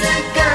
Música